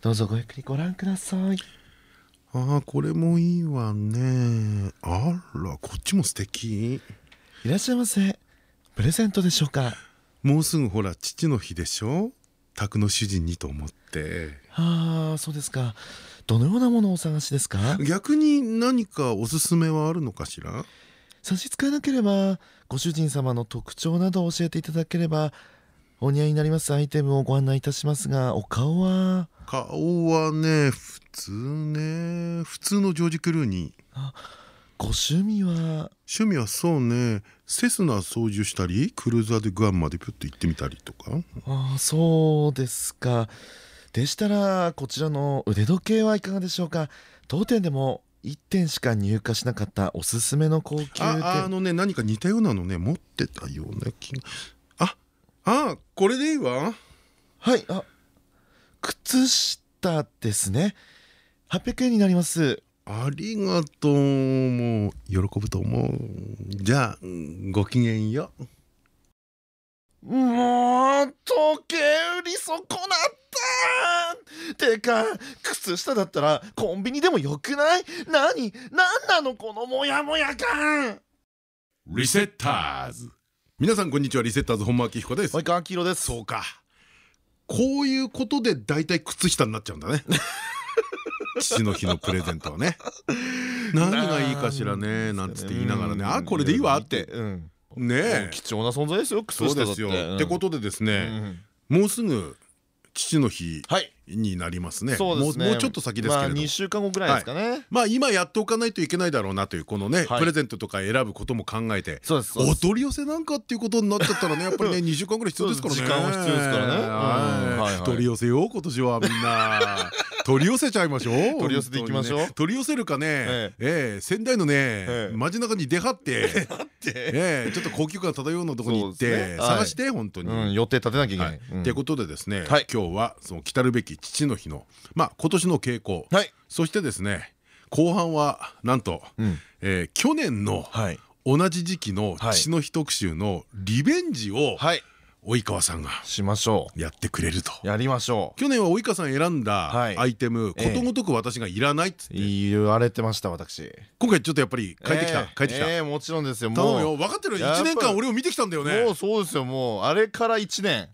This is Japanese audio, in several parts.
どうぞごゆっくりご覧ください。ああこれもいいわね。あらこっちも素敵。いらっしゃいませ。プレゼントでしょうか。もうすぐほら父の日でしょ。宅の主人にと思って。ああそうですか。どのようなものをお探しですか？逆に何かおすすめはあるのかしら？差し支えなければご主人様の特徴などを教えていただければお似合いになりますアイテムをご案内いたしますがお顔は？顔はね普通ね。普通のジョージ・クルーニーご趣味は？趣味はそうね。セスナ操縦したりクルーザーでグアムまでピュッと行ってみたりとか。ああそうですか。でしたらこちらの腕時計はいかがでしょうか？当店でも1点しか入荷しなかったおすすめの高級でああのね何か似たようなのね持ってたような気が。ああこれでいいわ？はいあ靴下ですね。800円になります。ありがとう。もう喜ぶと思う。じゃあごきげんよ。もう時計売り損なった。てか靴下だったらコンビニでもよくない？何？何なのこのモヤモヤ感。リセッターズ皆さんこんにちは。リセッターズ本間明彦です。及川黄色です。そうか。こういうことで大体靴下になっちゃうんだね。父の日のプレゼントはね。何がいいかしらねなんつって言いながらね。あこれでいいわって。ねえ。貴重な存在ですよ靴下だって。ですよ。ってことでですねもうすぐ父の日になりますね。もうもうちょっと先ですけれど2週間後ぐらいですかね。まあ今やっておかないといけないだろうなというこのねプレゼントとか選ぶことも考えてお取り寄せなんかっていうことになっちゃったらねやっぱりね2週間ぐらい必要ですからね。時間は必要ですからね。取り寄せよう今年はみんな。取り寄せちゃいましょう。取り寄せていきましょう。取り寄せるかね。ええ。仙台のね街中に出張って。ええ。ちょっと高級感漂うのとこに行って探して本当に。予定立てなきゃいけない。ってことでですね今日はその来るべき父の日のまあ今年の傾向。そしてですね後半はなんと去年の同じ時期の父の日特集のリベンジを及川さんがしましょう。やってくれると。やりましょう。去年は及川さん選んだアイテムことごとく私がいらないっつって。言われてました私。今回ちょっとやっぱり帰ってきた帰ってきた。ええもちろんですよ。もう分かってる1年間俺を見てきたんだよね。もうそうですよ。もうあれから1年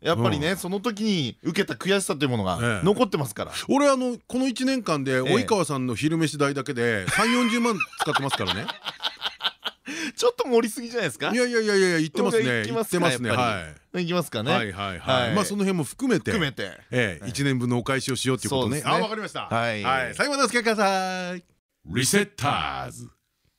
やっぱりね、その時に受けた悔しさというものが残ってますから。俺あのこの1年間で及川さんの昼飯代だけで3 4 0万使ってますからね。ちょっと盛りすぎじゃないですか？いやいやいやいや言ってますね。言ってますね。はい。いきますかね。はいはいはい。まあその辺も含めて。含めて。ええ1年分のお返しをしようっていうことね。あわかりました。はい。最後までお付き合いください。リセッターズ。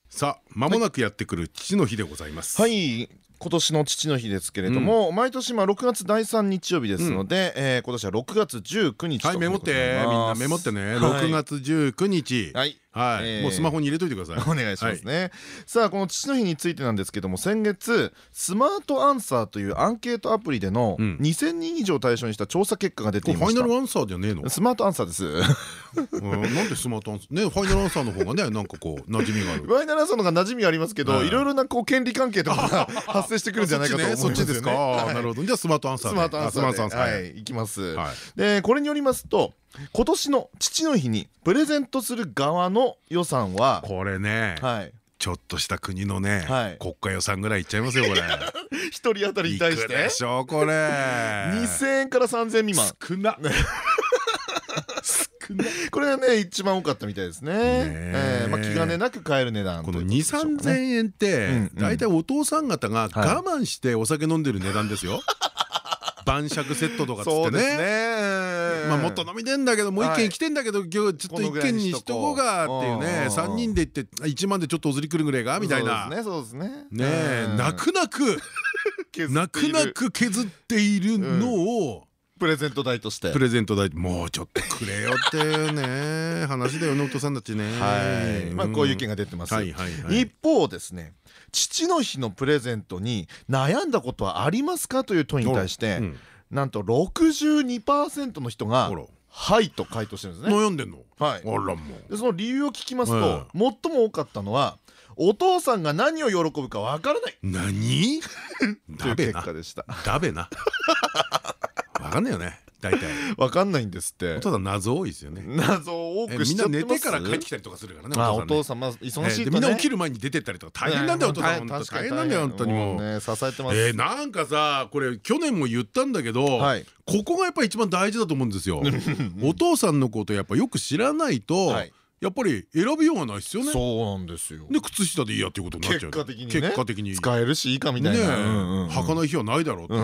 さあ間もなくやってくる父の日でございます。はい今年の父の日ですけれども、毎年まあ6月第3日曜日ですので、うえ今年は6月19日はいメモってみんなメモってね。6月19日。はいはい。もうスマホに入れといてください。お願いしますね。さあこの父の日についてなんですけども先月スマートアンサーというアンケートアプリでの2000人以上対象にした調査結果が出ていました。ファイナルアンサーじゃねえの？スマートアンサーです。なんでスマートアンサー？ねファイナルアンサーの方がね なんかこう馴染みがある。ファイナルアンサーの方が馴染みありますけどい。ろいろなこう権利関係とかが発生してくるんじゃないかと思うんですそっちですかなるほど。じゃあスマートアンサースマートアンサーはい。いきます。でこれによりますと今年の父の日にプレゼントする側の予算はこれねちょっとした国のね国家予算ぐらいいっちゃいますよこれ。一人当たりに対して？でしょこれ。2000円から3000円未満。少な。これがね一番多かったみたいですね。まあ気兼ねなく買える値段この2 3 0 0円って大体お父さん方が我慢してお酒飲んでる値段ですよ。晩酌セットとかつってね。まあもっと飲みてんだけどもう一軒来てんだけど今日ちょっと一軒にしとこうかっていうね3人で行って1万でちょっとお釣りくるぐらいがみたいな。ね。そうですね。ねえ泣く泣く 泣く泣く削っているのをプレゼント代として。プレゼント代もうちょっとくれよっていうね話だよねお父さんたちね。はい。まあこういう意見が出てます一方ですね父の日のプレゼントに悩んだことはありますかという問いに対して、なんと62%の人がはいと回答してるんですね。悩んでんの？はい。あらもうその理由を聞きますと最も多かったのはお父さんが何を喜ぶかわからない。何？という結果でした。ダベな？わかんないよね大体。わかんないんですって。ただ謎多いですよね。謎多くみんな寝てから帰ってきたりとかするからねお父さん忙しいみんな起きる前に出てったりとか大変なんだよお父さん大変なんだよ本当にもう。支えてます。なんかさこれ去年も言ったんだけどここがやっぱり一番大事だと思うんですよ。お父さんのことやっぱよく知らないとやっぱり選びようがないですよね。そうなんですよ。で靴下でいいやっていうことになっちゃう。結果的に結果的に。使えるしいいかみたいな。履かない日はないだろうと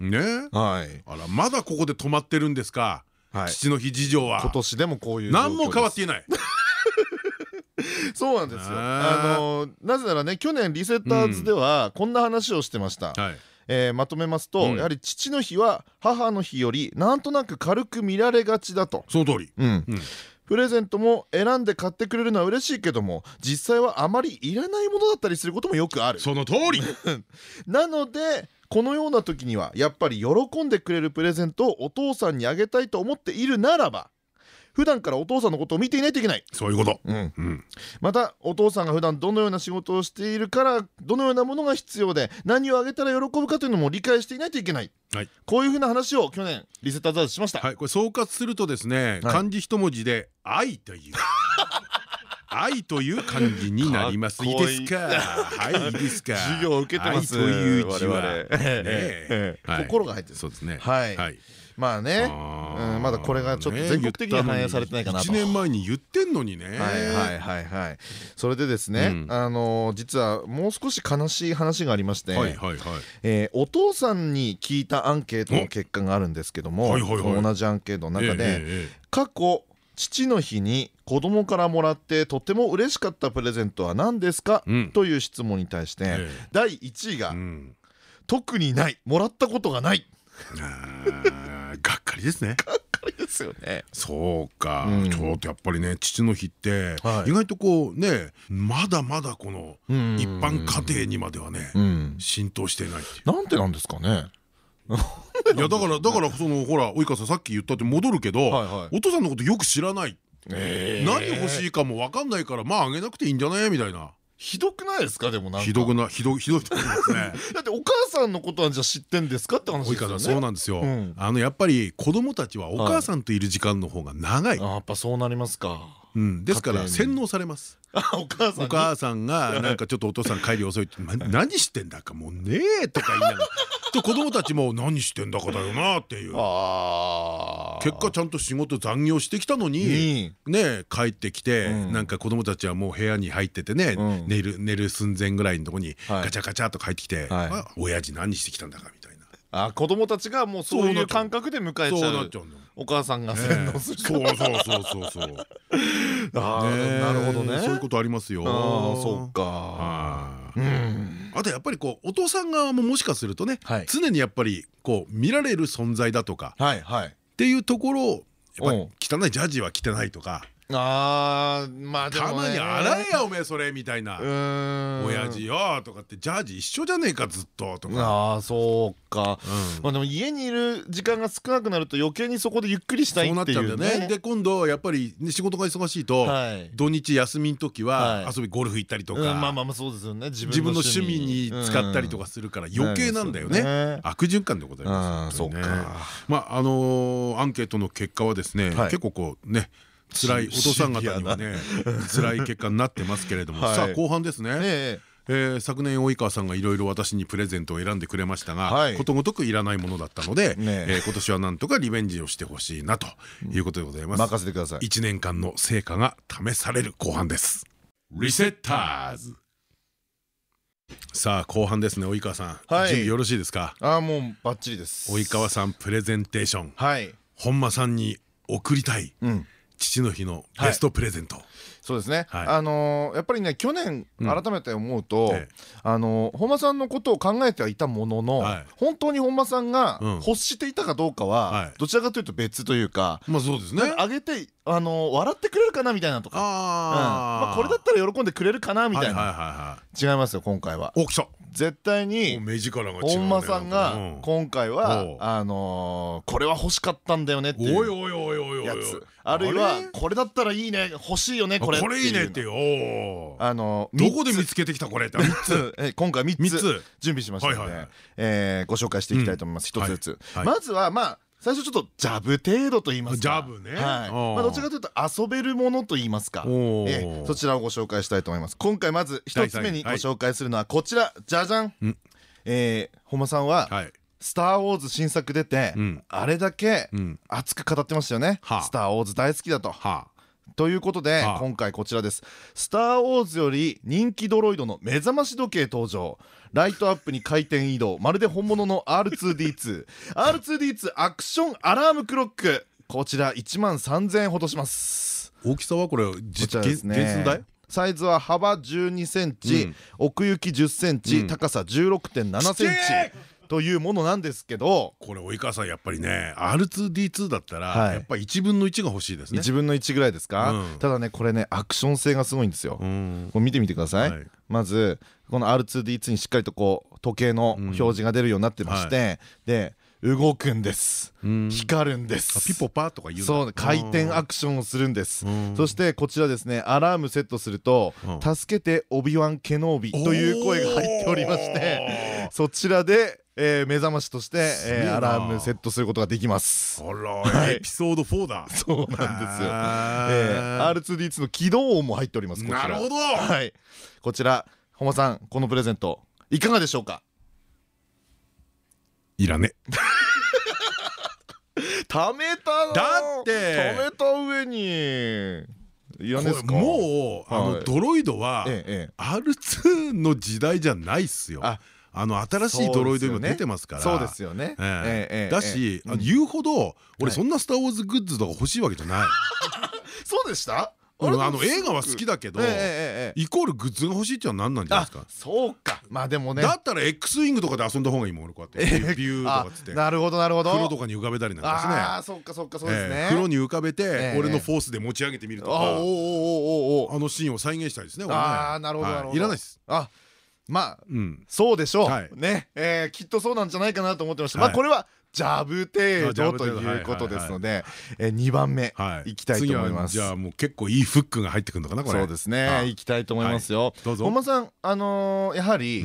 ねはい。あらまだここで止まってるんですか？父の日事情は。今年でもこういう何も変わっていない。そうなんですよ。あのなぜならね去年リセッターズではこんな話をしてました。えー、まとめますと、うん、やはり父の日は母の日よりなんとなく軽く見られがちだと。その通り、うん、うんプレゼントも選んで買ってくれるのは嬉しいけども実際はあまりいらないものだったりすることもよくある。その通り。なのでこのような時にはやっぱり喜んでくれるプレゼントをお父さんにあげたいと思っているならば普段からお父さんのことを見ていないといけない。そういうこと、うん、うん、またお父さんが普段どのような仕事をしているからどのようなものが必要で何をあげたら喜ぶかというのも理解していないといけない、はい、こういうふうな話を去年リセッターズしました、はい、これ総括するとですね、はい、漢字一文字で「愛」という。愛という漢字になります。いい。ですか？はい、いいですか？授業を受けてます。という字は、心が入ってる。そうですね。はい。まあね、まだこれがちょっと全国的に反映されてないかなと。1年前に言ってんのにね。はいはいはいはい。それでですね、あの実はもう少し悲しい話がありまして、お父さんに聞いたアンケートの結果があるんですけども、同じアンケートの中で過去父の日に子供からもらってとても嬉しかったプレゼントは何ですか、という質問に対して、第1位が、特にない。もらったことがないがっかりですね。がっかりですよね。そうか、ちょっとやっぱりね父の日って意外とこうねまだまだこの一般家庭にまではね浸透してないなんてなんですかね。いやだからだからそのほら及川さんさっき言ったって戻るけどお父さんのことよく知らない。何欲しいかも分かんないからまああげなくていいんじゃないみたいな。ひどくないですか？でもひどくなひどひどいですね。だってお母さんのことはじゃ知ってんですか？って話ですよね。そうなんですよ、あのやっぱり子供たちはお母さんといる時間の方が長い、やっぱそうなりますか。うん、ですから洗脳されます。お母さんお母さんがなんかちょっとお父さん帰り遅いって何してんだかもうねえとか言いながら。と子供たちも何してんだかだよなっていう。結果ちゃんと仕事残業してきたのにね帰ってきてなんか子供たちはもう部屋に入っててね寝る寝る寸前ぐらいのとこにガチャガチャと帰ってきて「親父何してきたんだか」みたいな。あ子供たちがもうそういう感覚で迎えちゃう。お母さんが洗脳するそうそうそうそうそう。あなるほどね。そういうことありますよ。そうかあとやっぱりこうお父さん側ももしかするとね常にやっぱりこう見られる存在だとか。っていうところ汚いジャージは着てないとかあまあでもたまに洗えやおめえそれみたいな「親父よ」とかって「ジャージ一緒じゃねえかずっと」とか。ああそうか。まあでも家にいる時間が少なくなると余計にそこでゆっくりしたいっていうね。で今度やっぱり仕事が忙しいと土日休みの時は遊びゴルフ行ったりとか。まあまあまあそうですよね。自分の趣味に使ったりとかするから余計なんだよね。悪循環でございますそうか。まああのアンケートの結果はですね結構こうね辛いお父さん方にはね辛い結果になってますけれども。さあ後半ですね。えー、昨年及川さんがいろいろ私にプレゼントを選んでくれましたが、はい、ことごとくいらないものだったので、ねえ。ー、今年はなんとかリベンジをしてほしいなということでございます。任せてください。1年間の成果が試される後半です。リセッターズさあ後半ですね。及川さん、はい、準備よろしいですか？あもうバッチリです。及川さんプレゼンテーション。はい。本間さんに送りたい、うん父の日のベストプレゼント、そうですね、あのやっぱりね去年改めて思うと、あの本間さんのことを考えてはいたものの、本当に本間さんが欲していたかどうかは、どちらかというと別というかまあそうですね。あげてあの笑ってくれるかなみたいなとか。まあこれだったら喜んでくれるかなみたいな。違いますよ今回は。お来た絶対に本間さんが今回はあのこれは欲しかったんだよねっていうやつ。あるいはこれだったらいいね欲しいよねこれこれいいねって。よあのどこで見つけてきたこれって。3つ。今回3つ準備しましたのでご紹介していきたいと思います。1つずつ。まずはまあ最初ちょっとジャブ程度と言いますか。ジャブね。まあどちらかというと遊べるものと言いますか。そちらをご紹介したいと思います。今回まず一つ目にご紹介するのはこちら。じゃじゃん。え本間さんはスター・ウォーズ新作出てあれだけ熱く語ってましたよね。スター・ウォーズ大好きだとということで今回こちらです「スター・ウォーズ」より人気ドロイドの目覚まし時計登場。ライトアップに回転移動。まるで本物の R2D2R2D2 R2D2 アクションアラームクロック。こちら1万3000円ほどします。大きさはこれ実原寸大？サイズは幅12センチ、うん、奥行き10センチ、うん、高さ16.7センチというものなんですけどこれ及川さんやっぱりね R2D2 だったらやっぱり1分の1が欲しいですね。1分の1ぐらいですか、ただねこれねアクション性がすごいんですよ、これ見てみてください、まずこの R2D2 にしっかりとこう時計の表示が出るようになってまして、で動くんです。光るんです。ピポパとか言うそう回転アクションをするんです。そしてこちらですねアラームセットすると「助けてオビワン・ケノービ」という声が入っておりましてそちらでえー、目覚ましとして、えー、アラームセットすることができます。あら、エピソード4だ。そうなんですよ。えー、R2D2 の起動音も入っております。なるほど。はい。こちら、本間さん、このプレゼントいかがでしょうか？いらね。貯めただって貯めた上に。もうあのドロイドは R2 の時代じゃないっすよ。あの新しいドロイド今出てますから。そうですよね。だし言うほど俺そんな「スター・ウォーズ」グッズとか欲しいわけじゃない。そうでした？あの映画は好きだけどイコールグッズが欲しいっていうのは何なんじゃないですか？そうか。まあでもね。だったら X ウィングとかで遊んだ方がいいもん俺こうやって。ビューとかっつって。なるほどなるほど。風呂とかに浮かべたりなんかしてねああそっかそっかそうですね。風呂に浮かべて俺のフォースで持ち上げてみるとか。あのシーンを再現したいですねああなるほどいらないです。あまあそうでしょう。ね。きっとそうなんじゃないかなと思ってましたまあこれはジャブ程度ということですので2番目い。きたいと思います。じゃあもう結構いいフックが入ってくるのかなこれ。そうですね。い。きたいと思いますよ。本間さんあのやはり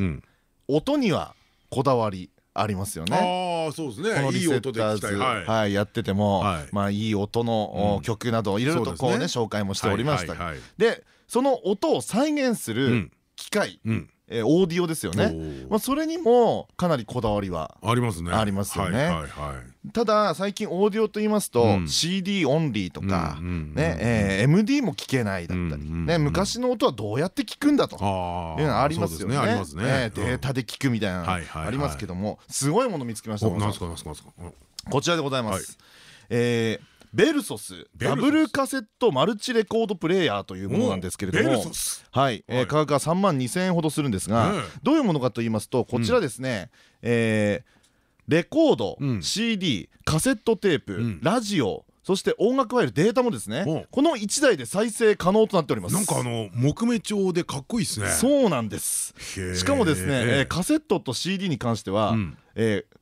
音にはこだわりありますよね。ああそうですね。このリセッターズはい。やっててもまあいい音の曲などいろいろとこうね紹介もしておりました。でその音を再現する機械えー、オーディオですよね、まあ、それにもかなりこだわりはありますね。ありますよね。ただ最近オーディオと言いますと、うん、CD オンリーとか MD も聞けないだったり、ね、昔の音はどうやって聞くんだというのはありますよね。データで聞くみたいなありますけどもすごいもの見つけましたこちらでございます、えーベルソスダブルカセットマルチレコードプレーヤーというものなんですけれども。はい。価格が3万2000円ほどするんですがどういうものかと言いますとこちらですねレコード CD カセットテープラジオそして音楽ファイルデータもですねこの1台で再生可能となっております。なんかあの木目調でかっこいいですね。そうなんです。しかもですねカセットと CD に関しては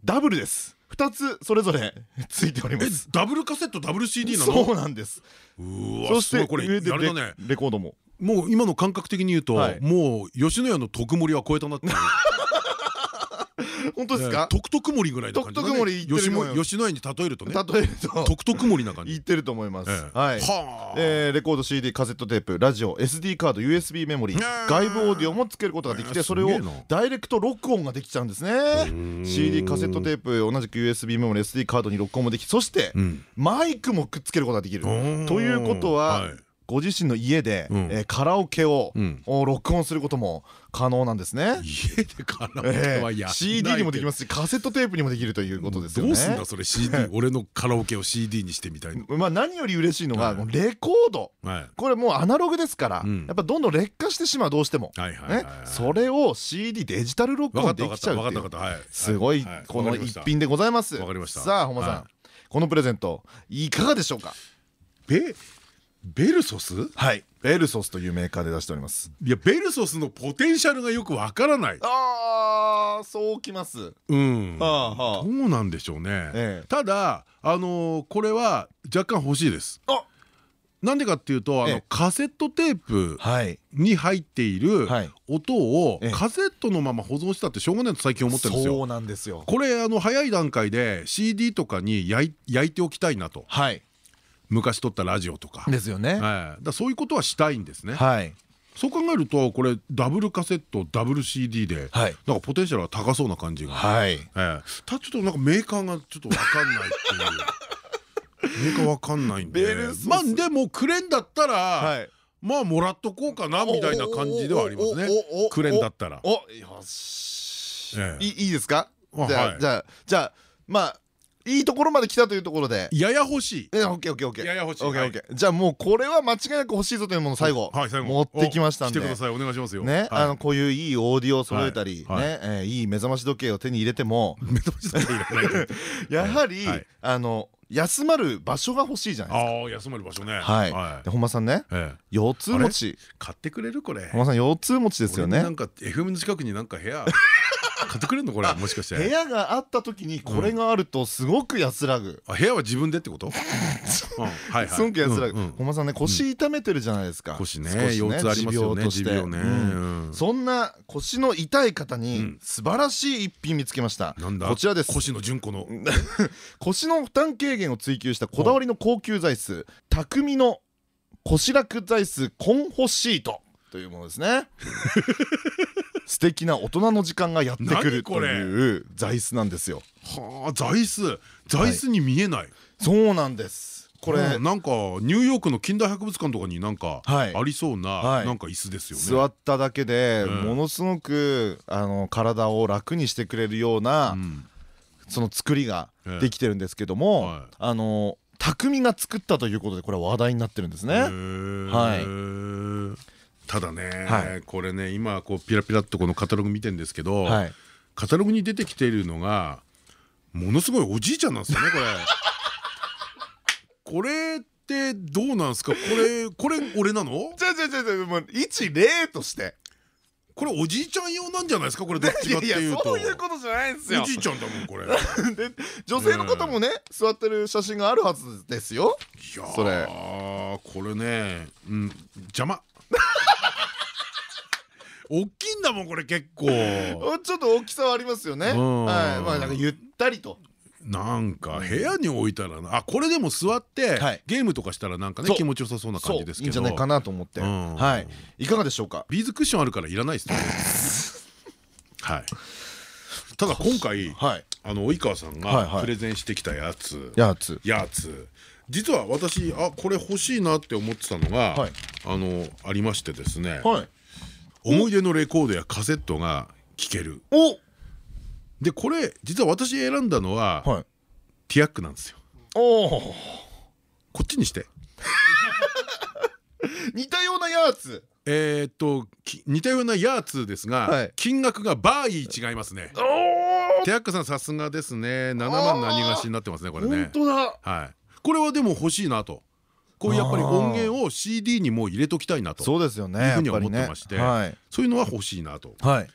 ダブルです2つそれぞれ ついております。ダブルカセットダブル CD なの？そうなんです。そしてこれ上でレコードも。もう今の感覚的に言うともう吉野家の特盛りは超えたなって 本当ですか？特特盛りぐらいの感じ吉野家に例えるとね。例えると。特特盛りな感じ。言ってると思います。はい。レコード CD カセットテープラジオ SD カード USB メモリー外部オーディオもつけることができてそれをダイレクト録音ができちゃうんですね。CD カセットテープ同じく USB メモリ SD カードに録音もできそしてマイクもくっつけることができる。ということはご自身の家で、うえカラオケを、録音することも可能なんですね。家でカラオケはや CD にもできますしカセットテープにもできるということですよね。どうすんだそれ CD 俺のカラオケを CD にしてみたいな。まあ何より嬉しいのがレコード。これもうアナログですからやっぱどんどん劣化してしまうどうしても。それを CD デジタル録音できちゃうっていう。すごいこの一品でございます。さあ本間さん。このプレゼントいかがでしょうか？ベベルソス？はい。ベルソスというメーカーで出しております。いやベルソスのポテンシャルがよくわからない。ああそうきます。うん。どうなんでしょうね。ただあのこれは若干欲しいです。あ！なんでかっていうとあのカセットテープに入っている音をカセットのまま保存したってしょうがないと最近思ってるんですよ。そうなんですよ。これあの早い段階で CD とかに焼いておきたいなと。昔撮ったラジオとか。ですよね、はい、だそういうことはしたいんですね。はい。そう考えるとこれダブルカセットダブル CD で、はい、なんかポテンシャルが高そうな感じが、はい、ええ、たちょっとなんかメーカーがちょっと分かんないっていう。メーカー分かんないんで。まあでもくれんだったら、はい、まあもらっとこうかなみたいな感じではありますね。くれんだったらおよし、ええ、いいいですかじゃあじゃあじゃあまあいいところまで来たというところで。やや欲しい。えオッケーオッケーオッケー。やや欲しい。オッケーオッケー。じゃあもうこれは間違いなく欲しいぞというもの最後。持ってきましたんで。来てください。お願いしますよ。ねあのこういういいオーディオを揃えたりねいい目覚まし時計を手に入れても目覚まし時計入れない やはりあの休まる場所が欲しいじゃないですか。ああ休まる場所ね。はい。で本間さんね、腰痛持ち。買ってくれるこれ。本間さん腰痛持ちですよね。なんか FM の近くになんか部屋買ってくれるのこれもしかして。部屋があった時にこれがあるとすごく安らぐ。あ部屋は自分でってこと？はいすごく安らぐ。本間さんね腰痛めてるじゃないですか。腰ね腰痛ありますよね。持病ね。そんな腰の痛い方に素晴らしい一品見つけました。こちらです。腰の純子の 腰の負担軽減を追求したこだわりの高級座椅子匠の腰楽座椅子コンホシートというものですね 素敵な大人の時間がやってくるという座椅子なんですよ。はあ座椅子座椅子に見えない、はい、そうなんです。これなんかニューヨークの近代博物館とかになんかありそうななんか椅子ですよね。座っただけでものすごくあの体を楽にしてくれるようなその作りができてるんですけども、はい、あの匠が作ったということでこれは話題になってるんですね。はいただね、はい、これね今こうピラピラっとこのカタログ見てるんですけど、はい、カタログに出てきているのがものすごいおじいちゃんなんですよねこれ。これってどうなんですか？これこれ俺なの？じゃじゃじゃじゃもう一例として。これおじいちゃん用なんじゃないですか？これどっちかっていうと。そういうことじゃないんですよ。おじいちゃんだもんこれ。女性の方もね座ってる写真があるはずですよ。いやそれ。これねうん邪魔 大きいんだもんこれ結構。ちょっと大きさはありますよね。はい。まあなんかゆったりと。なんか部屋に置いたらな。あこれでも座ってゲームとかしたらなんかね気持ちよさそうな感じですけど。いいんじゃないかなと思って。はい。いかがでしょうか？ビーズクッションあるからいらないですね。はい。ただ今回あの及川さんがプレゼンしてきたやつ。やつ。やつ。実は私あこれ欲しいなって思ってたのがあのありましてですね思い出のレコードやカセットが聴ける。お！でこれ実は私選んだのは、はい、ティアックなんですよ。こっちにして。似たようなやつ。えっと似たようなやつですが、はい、金額がバーイ違いますね。ティアックさんさすがですね。7万何がしになってますねこれね。本当だ。はい。これはでも欲しいなとこういうやっぱり音源を CD にも入れときたいなとそうですよねいうふうに思ってましてそういうのは欲しいなと。はい。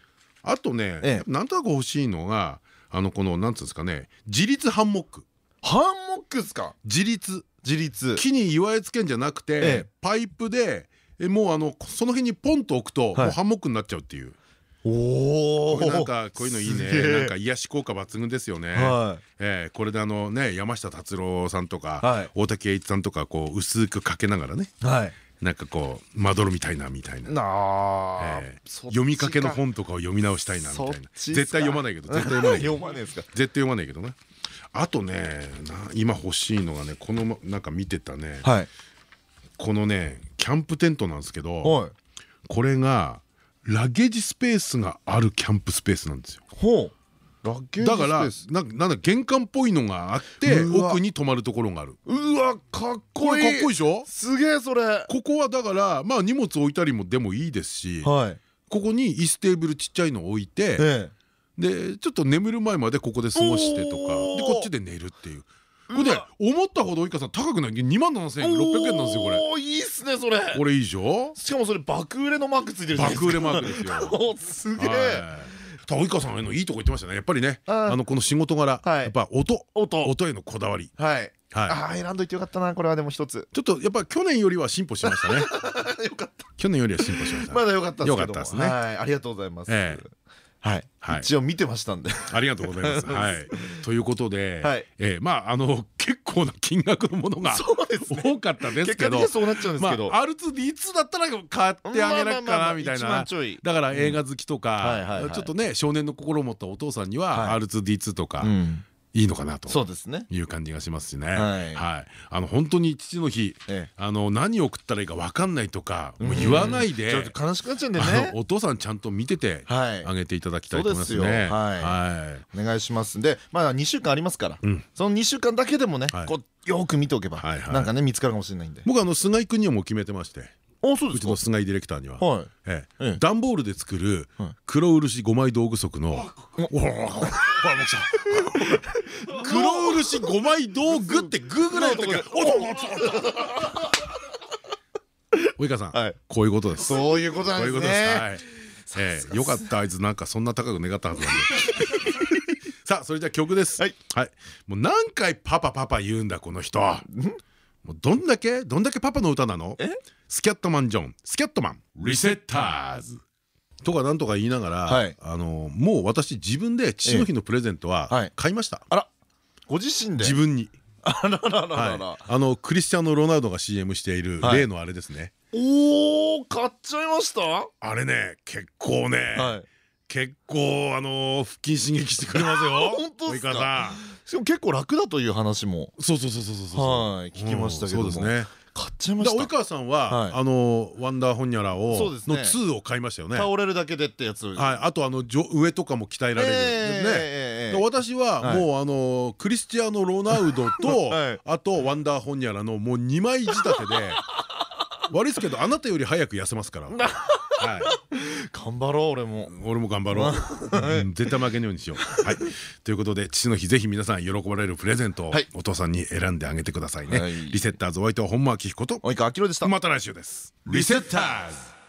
あとね、ええ、なんとなく欲しいのがあのこのなんつうんですかね自立ハンモック。ハンモックっすか？自立。自立。木に祝いつけんじゃなくて、ええ、パイプでえもうあのその辺にポンと置くと、はい、もうハンモックになっちゃうっていうおおなんかこういうのいいね。なんか癒し効果抜群ですよね、はい、えー、これであのね山下達郎さんとか、はい、大竹栄一さんとかこう薄くかけながらね、はい、なんかこうまどろみたいなみたいな、えー、読みかけの本とかを読み直したいなみたいな。絶対読まないけど絶対読まない 読まないですか。絶対読まないけどね。あとね今欲しいのがねこのなんか見てたね、はい、このねキャンプテントなんですけどこれがラゲージスペースがあるキャンプスペースなんですよ。ほう。だからなんなんだ玄関っぽいのがあって奥に泊まるところがある。うわかっこいい。かっこいいでしょ？すげえそれ。ここはだからまあ荷物置いたりもでもいいですしここに椅子テーブルちっちゃいの置いてでちょっと眠る前までここで過ごしてとかでこっちで寝るっていうこれで思ったほど及川さん高くない？2万7600円。なんですよこれ。おいいっすねそれ。これいいでしょ？しかもそれ爆売れのマークついてる爆売れマークですよ。すげえ。及川さんへのいいとこ言ってましたね。やっぱりね。あのこの仕事柄やっぱ音。音。へのこだわり。はい。ああ選んどいてよかったなこれはでも一つ。ちょっとやっぱ去年よりは進歩しましたね。よかった去年よりは進歩しましたまだよかったですね。ありがとうございますはい、一応見てましたんで。ありがとうございます。はい、ということで、はえまああの結構な金額のものが多かったですけどそうなっちゃうんですけど。R2D2 だったら買ってあげなきゃかなみたいな。だから映画好きとかちょっとね少年の心を持ったお父さんには R2D2 とかいいのかなとそうですね。いう感じがしますしね。はい。あの本当に父の日あの何を送ったらいいか分かんないとかもう言わないで悲しくなっちゃうんでね。お父さんちゃんと見ててあげていただきたいと思いますね。はい。お願いします。んでまだ2週間ありますから。その2週間だけでもねこうよく見ておけばなんかね見つかるかもしれないんで。僕あの菅井君にはもう決めてましてうですうちの菅井ディレクターには。段ボールで作る黒漆5枚道具足の。黒漆5枚道具ってグーグルのとこで及川さんこういうことですそういうことなんですねよかったあいつなんかそんな高く願ったはずなんでさあそれじゃ曲ですはいもう何回パパパパ言うんだこの人もうどんだけどんだけパパの歌なの？スキャットマンジョン。スキャットマン。リセッターズ。とかなんとか言いながら、あのもう私自分で父の日のプレゼントは買いました。あら。ご自身で？自分に。あのクリスチャンのロナウドが CM している例のあれですね。おお買っちゃいました？あれね結構ね、結構あの腹筋刺激してくれますよ。本当ですか？しかも結構楽だという話も。そうそうそうそうそう。はい聞きましたけどそうですね。買っちゃいました。及川さんはあのワンダーホニャラをの2を買いましたよね。倒れるだけでってやつ。はいあとあの上とかも鍛えられるね。私はもうあのクリスティアーノ・ロナウドとあとワンダーホニャラのもう2枚仕立てで悪いですけどあなたより早く痩せますから 頑張ろう俺も。俺も頑張ろう。絶対負けないようにしよう。はい。ということで父の日ぜひ皆さん喜ばれるプレゼントをお父さんに選んであげてくださいね。リセッターズお相手は本間明彦と及川明でした。また来週です。リセッターズ